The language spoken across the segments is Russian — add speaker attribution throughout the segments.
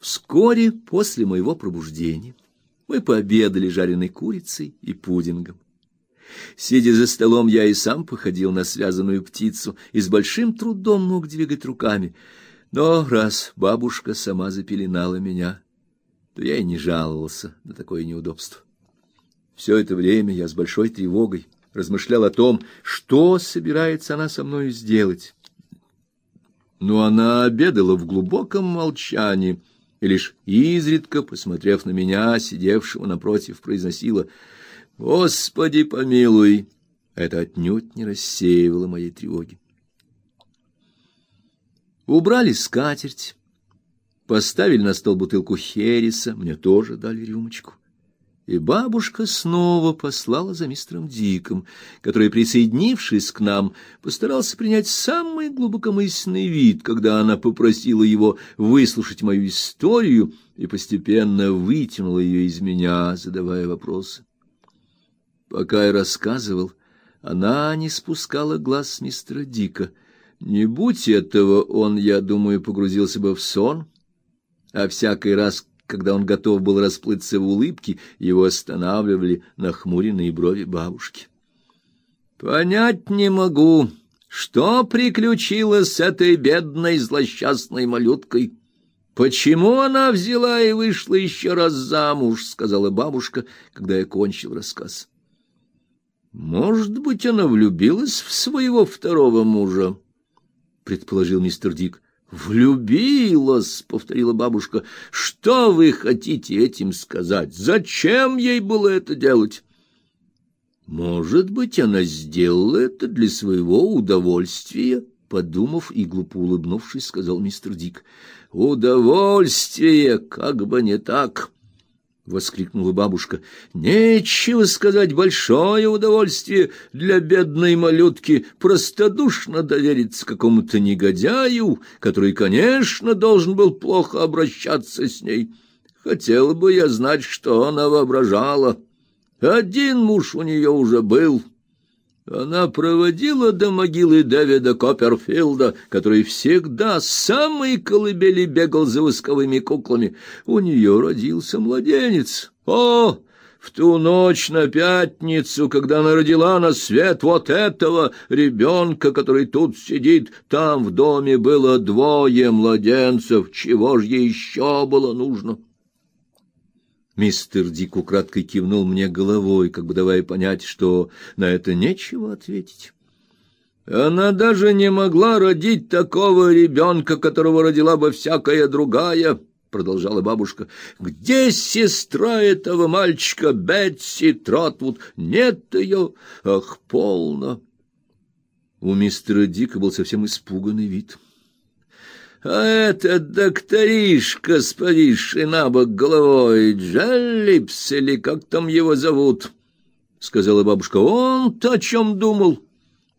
Speaker 1: Вскоре после моего пробуждения мы пообедали жареной курицей и пудингом. Сидя за столом, я и сам походил на связанную птицу и с большим трудом мог двигать руками. Но раз бабушка сама запеленала меня, то я и не жаловался на такое неудобство. Все это время я с большой тревогой размышлял о том, что собирается она со мною сделать. Но она обедала в глубоком молчании и лишь изредка, посмотрев на меня, сидевшего напротив, произносила «Господи, помилуй!» Это отнюдь не рассеивало моей тревоги. Убрали скатерть, поставили на стол бутылку хереса, мне тоже дали рюмочку. И бабушка снова послала за мистером Диком, который, присоединившись к нам, постарался принять самый глубокомысленный вид, когда она попросила его выслушать мою историю и постепенно вытянула ее из меня, задавая вопросы. Пока я рассказывал, она не спускала глаз с мистера Дика. Не будь этого, он, я думаю, погрузился бы в сон, а всякий раз, когда он готов был расплыться в улыбке, его останавливали нахмуренные брови бабушки. Понять не могу, что приключилось с этой бедной злосчастной малюткой. Почему она взяла и вышла еще раз замуж, сказала бабушка, когда я кончил рассказ. Может быть, она влюбилась в своего второго мужа, предположил мистер Дик. Влюбилась, повторила бабушка. Что вы хотите этим сказать? Зачем ей было это делать? Может быть, она сделала это для своего удовольствия, подумав и глупо улыбнувшись, сказал мистер Дик. Удовольствие, как бы не так воскликнула бабушка. Нечего сказать, большое удовольствие для бедной малютки простодушно довериться какому-то негодяю, который, конечно, должен был плохо обращаться с ней. Хотела бы я знать, что она воображала. Один муж у нее уже был, она проводила до могилы Дэвида Копперфилда, который всегда с самой колыбели бегал за восковыми куклами. У нее родился младенец. О, в ту ночь на пятницу, когда она родила на свет вот этого ребенка, который тут сидит, там в доме было двое младенцев. Чего ж ей еще было нужно? Мистер Дик украдкой кивнул мне головой, как бы давая понять, что на это нечего ответить. Она даже не могла родить такого ребенка, которого родила бы всякая другая, продолжала бабушка. Где сестра этого мальчика Бетси Тротвуд? Нет ее, ах, полно. У мистера Дика был совсем испуганный вид. А этот докторишка с повисшей на бок головой, Джаллипс или как там его зовут, — сказала бабушка, — он-то о чем думал?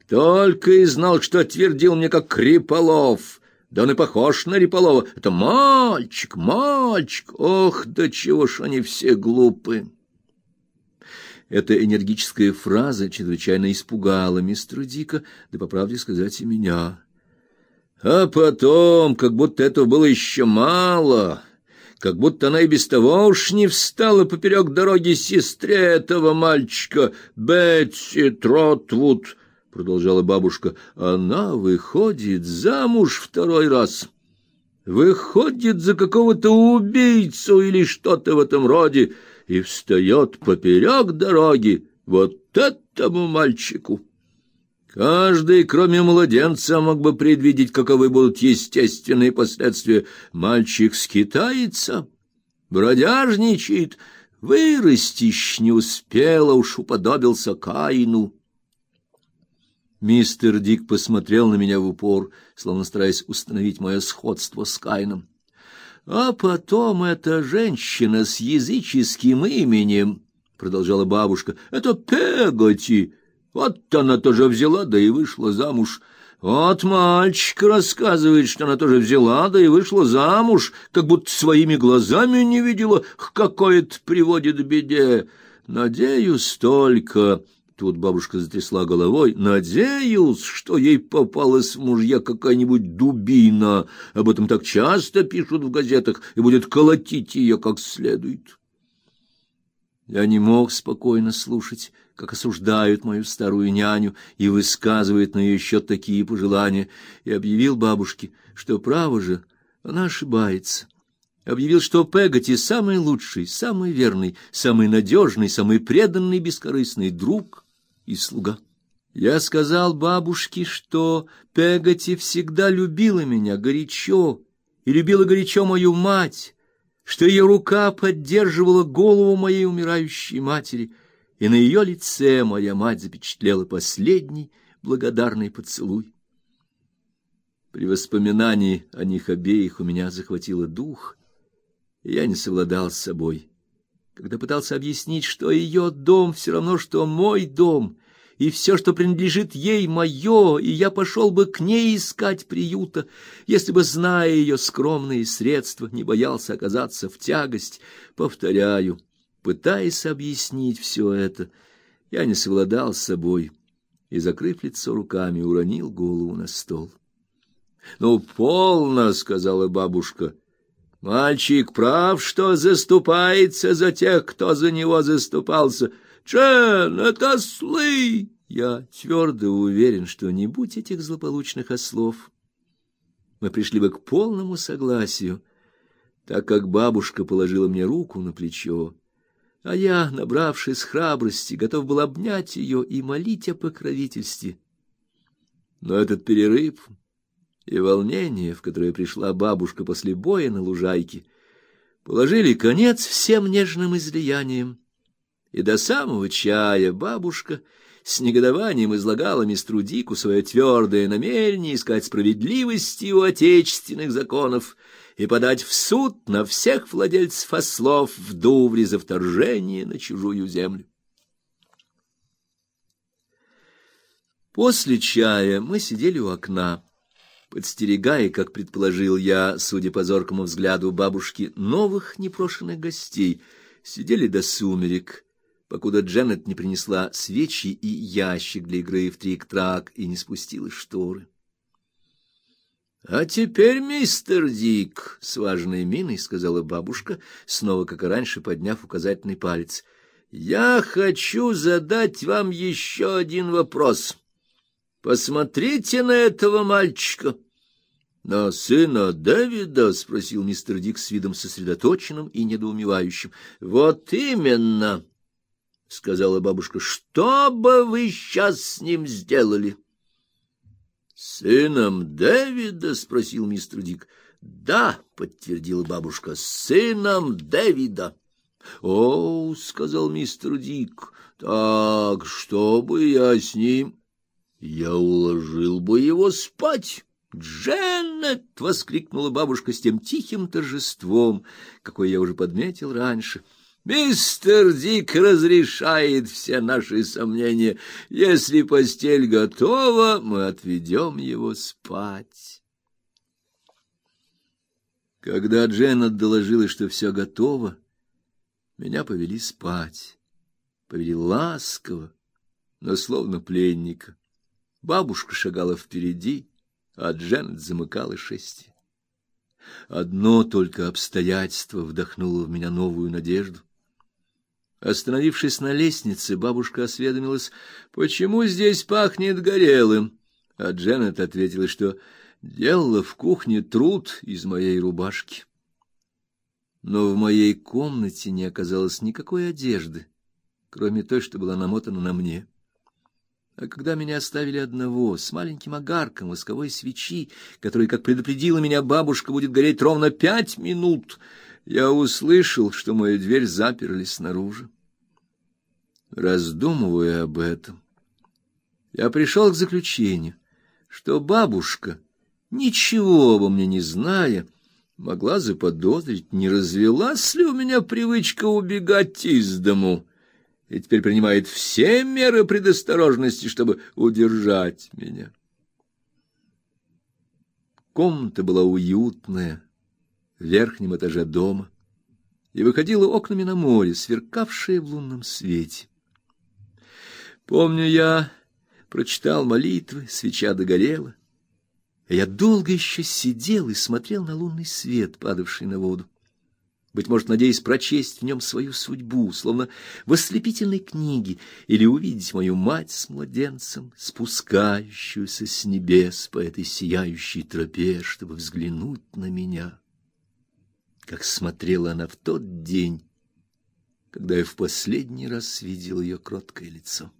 Speaker 1: Только и знал, что твердил мне, как Криполов. Да он и похож на Риполова. Это мальчик, мальчик. Ох, да чего ж они все глупы. Эта энергическая фраза чрезвычайно испугала мистера Дика, да, по правде сказать, и меня. А потом, как будто этого было еще мало, как будто она и без того уж не встала поперек дороги сестре этого мальчика, Бетси Тротвуд, продолжала бабушка, она выходит замуж второй раз. Выходит за какого-то убийцу или что-то в этом роде и встает поперек дороги вот этому мальчику. Каждый, кроме младенца, мог бы предвидеть, каковы будут естественные последствия. Мальчик скитается, бродяжничает, вырастищ не успела, уж уподобился Каину. Мистер Дик посмотрел на меня в упор, словно стараясь установить мое сходство с Каином. А потом эта женщина с языческим именем, продолжала бабушка, это Пеготи, вот она тоже взяла, да и вышла замуж. Вот мальчик рассказывает, что она тоже взяла, да и вышла замуж, как будто своими глазами не видела, к какой это приводит беде. Надеюсь только, Тут бабушка затрясла головой. Надеюсь, что ей попалась мужья какая-нибудь дубина. Об этом так часто пишут в газетах, и будет колотить ее как следует. Я не мог спокойно слушать, как осуждают мою старую няню и высказывают на ее счет такие пожелания, и объявил бабушке, что право же, она ошибается. Объявил, что Пегати самый лучший, самый верный, самый надежный, самый преданный, бескорыстный друг и слуга. Я сказал бабушке, что Пегати всегда любила меня горячо и любила горячо мою мать, что ее рука поддерживала голову моей умирающей матери, и на ее лице моя мать запечатлела последний благодарный поцелуй. При воспоминании о них обеих у меня захватило дух, и я не совладал с собой. Когда пытался объяснить, что ее дом все равно, что мой дом, и все, что принадлежит ей, мое, и я пошел бы к ней искать приюта, если бы, зная ее скромные средства, не боялся оказаться в тягость. Повторяю, пытаясь объяснить все это, я не совладал с собой и, закрыв лицо руками, уронил голову на стол. — Ну, полно, — сказала бабушка. — Мальчик прав, что заступается за тех, кто за него заступался. — Джен, это ослы! Я твердо уверен, что не будь этих злополучных ослов, мы пришли бы к полному согласию, так как бабушка положила мне руку на плечо, а я, набравшись храбрости, готов был обнять ее и молить о покровительстве. Но этот перерыв и волнение, в которое пришла бабушка после боя на лужайке, положили конец всем нежным излияниям и до самого чая бабушка с негодованием излагала мистру Дику свое твердое намерение искать справедливости у отечественных законов и подать в суд на всех владельцев ослов в Дувре за вторжение на чужую землю. После чая мы сидели у окна, подстерегая, как предположил я, судя по зоркому взгляду бабушки, новых непрошенных гостей, сидели до сумерек, покуда Дженнет не принесла свечи и ящик для игры в трик-трак и не спустила шторы. — А теперь, мистер Дик, — с важной миной сказала бабушка, снова, как и раньше, подняв указательный палец, — я хочу задать вам еще один вопрос. Посмотрите на этого мальчика. — На сына Дэвида? — спросил мистер Дик с видом сосредоточенным и недоумевающим. — Вот именно! —— сказала бабушка. — Что бы вы сейчас с ним сделали? — Сыном Дэвида? — спросил мистер Дик. — Да, — подтвердила бабушка, — сыном Дэвида. — О, — сказал мистер Дик, — так, что бы я с ним... Я уложил бы его спать. «Дженнет!» — воскликнула бабушка с тем тихим торжеством, какое я уже подметил раньше — Мистер Дик разрешает все наши сомнения. Если постель готова, мы отведем его спать. Когда Дженнет доложила, что все готово, меня повели спать. Повели ласково, но словно пленника. Бабушка шагала впереди, а Дженнет замыкала шести. Одно только обстоятельство вдохнуло в меня новую надежду. Остановившись на лестнице, бабушка осведомилась, почему здесь пахнет горелым, а Дженнет ответила, что делала в кухне труд из моей рубашки. Но в моей комнате не оказалось никакой одежды, кроме той, что была намотана на мне. А когда меня оставили одного, с маленьким огарком восковой свечи, которой, как предупредила меня бабушка, будет гореть ровно пять минут, я услышал, что мою дверь заперли снаружи. Раздумывая об этом, я пришел к заключению, что бабушка, ничего обо мне не зная, могла заподозрить, не развелась ли у меня привычка убегать из дому, и теперь принимает все меры предосторожности, чтобы удержать меня. Комната была уютная, верхнем этаже дома, и выходила окнами на море, сверкавшее в лунном свете. Помню, я прочитал молитвы, свеча догорела. Я долго еще сидел и смотрел на лунный свет, падавший на воду быть может, надеясь прочесть в нем свою судьбу, словно в ослепительной книге, или увидеть мою мать с младенцем, спускающуюся с небес по этой сияющей тропе, чтобы взглянуть на меня, как смотрела она в тот день, когда я в последний раз видел ее кроткое лицо.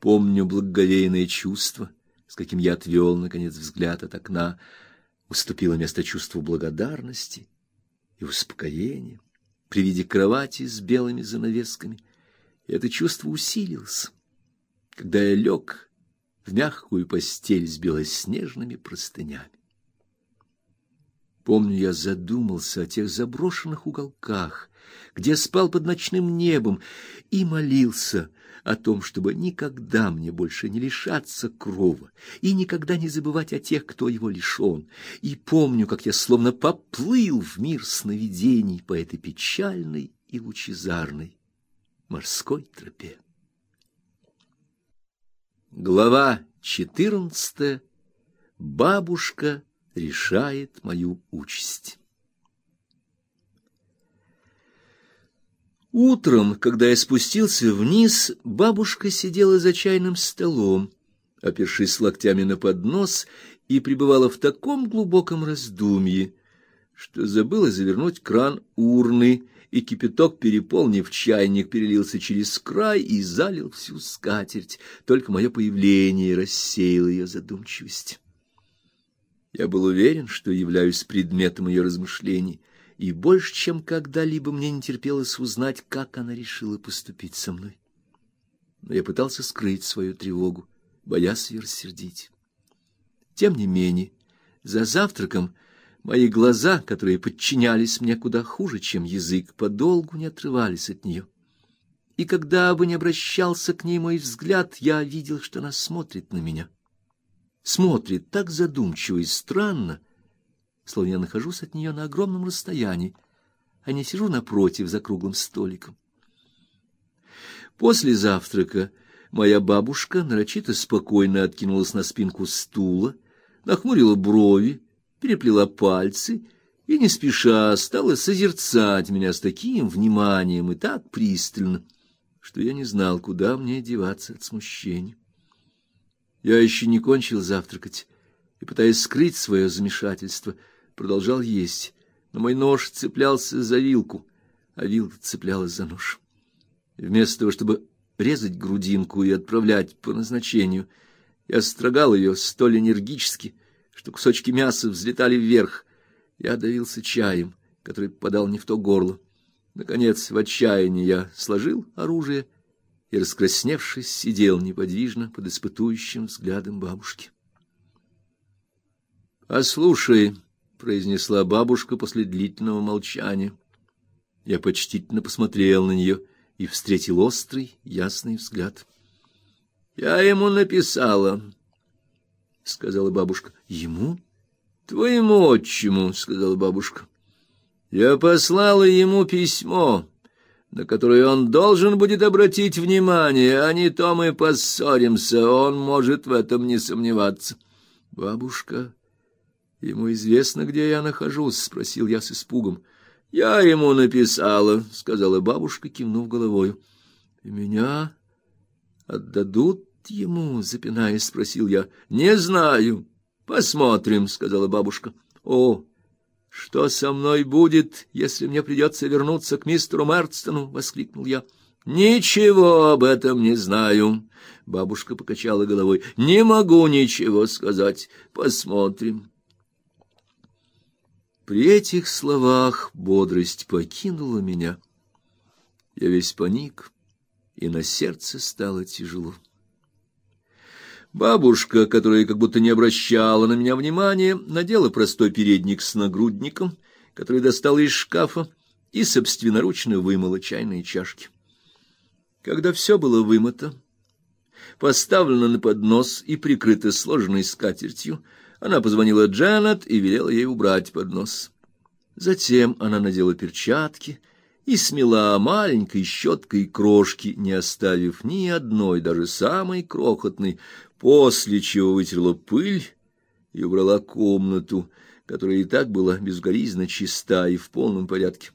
Speaker 1: Помню благоговейное чувство, с каким я отвел, наконец, взгляд от окна, уступило место чувству благодарности — и успокоение при виде кровати с белыми занавесками. И это чувство усилилось, когда я лег в мягкую постель с белоснежными простынями. Помню, я задумался о тех заброшенных уголках, где спал под ночным небом, и молился о том, чтобы никогда мне больше не лишаться крова и никогда не забывать о тех, кто его лишен. И помню, как я словно поплыл в мир сновидений по этой печальной и лучезарной морской тропе. Глава четырнадцатая. Бабушка решает мою участь. Утром, когда я спустился вниз, бабушка сидела за чайным столом, опершись локтями на поднос, и пребывала в таком глубоком раздумье, что забыла завернуть кран урны, и кипяток, переполнив чайник, перелился через край и залил всю скатерть. Только мое появление рассеяло ее задумчивость. Я был уверен, что являюсь предметом ее размышлений и больше, чем когда-либо мне не терпелось узнать, как она решила поступить со мной. Но я пытался скрыть свою тревогу, боясь ее рассердить. Тем не менее, за завтраком мои глаза, которые подчинялись мне куда хуже, чем язык, подолгу не отрывались от нее. И когда бы не обращался к ней мой взгляд, я видел, что она смотрит на меня. Смотрит так задумчиво и странно, словно я нахожусь от нее на огромном расстоянии, а не сижу напротив за круглым столиком. После завтрака моя бабушка нарочито спокойно откинулась на спинку стула, нахмурила брови, переплела пальцы и не спеша стала созерцать меня с таким вниманием и так пристально, что я не знал, куда мне деваться от смущения. Я еще не кончил завтракать и, пытаясь скрыть свое замешательство, продолжал есть, но мой нож цеплялся за вилку, а вилка цеплялась за нож. Вместо того, чтобы резать грудинку и отправлять по назначению, я строгал ее столь энергически, что кусочки мяса взлетали вверх. Я давился чаем, который подал не в то горло. Наконец, в отчаянии я сложил оружие и, раскрасневшись, сидел неподвижно под испытующим взглядом бабушки. — А слушай, произнесла бабушка после длительного молчания. Я почтительно посмотрел на нее и встретил острый, ясный взгляд. Я ему написала, сказала бабушка. Ему? Твоему отчиму, сказала бабушка. Я послала ему письмо, на которое он должен будет обратить внимание, а не то мы поссоримся, он может в этом не сомневаться. Бабушка Ему известно, где я нахожусь, спросил я с испугом. Я ему написала, сказала бабушка, кивнув головой. И меня отдадут ему, запинаясь, спросил я. Не знаю. Посмотрим, сказала бабушка. О, что со мной будет, если мне придется вернуться к мистеру Мерстону, воскликнул я. Ничего об этом не знаю, бабушка покачала головой. Не могу ничего сказать. Посмотрим. При этих словах бодрость покинула меня. Я весь паник, и на сердце стало тяжело. Бабушка, которая как будто не обращала на меня внимания, надела простой передник с нагрудником, который достала из шкафа, и собственноручно вымыла чайные чашки. Когда все было вымыто, поставлено на поднос и прикрыто сложенной скатертью, она позвонила Джанет и велела ей убрать поднос. Затем она надела перчатки и смела маленькой щеткой крошки, не оставив ни одной, даже самой крохотной, после чего вытерла пыль и убрала комнату, которая и так была безукоризненно чиста и в полном порядке.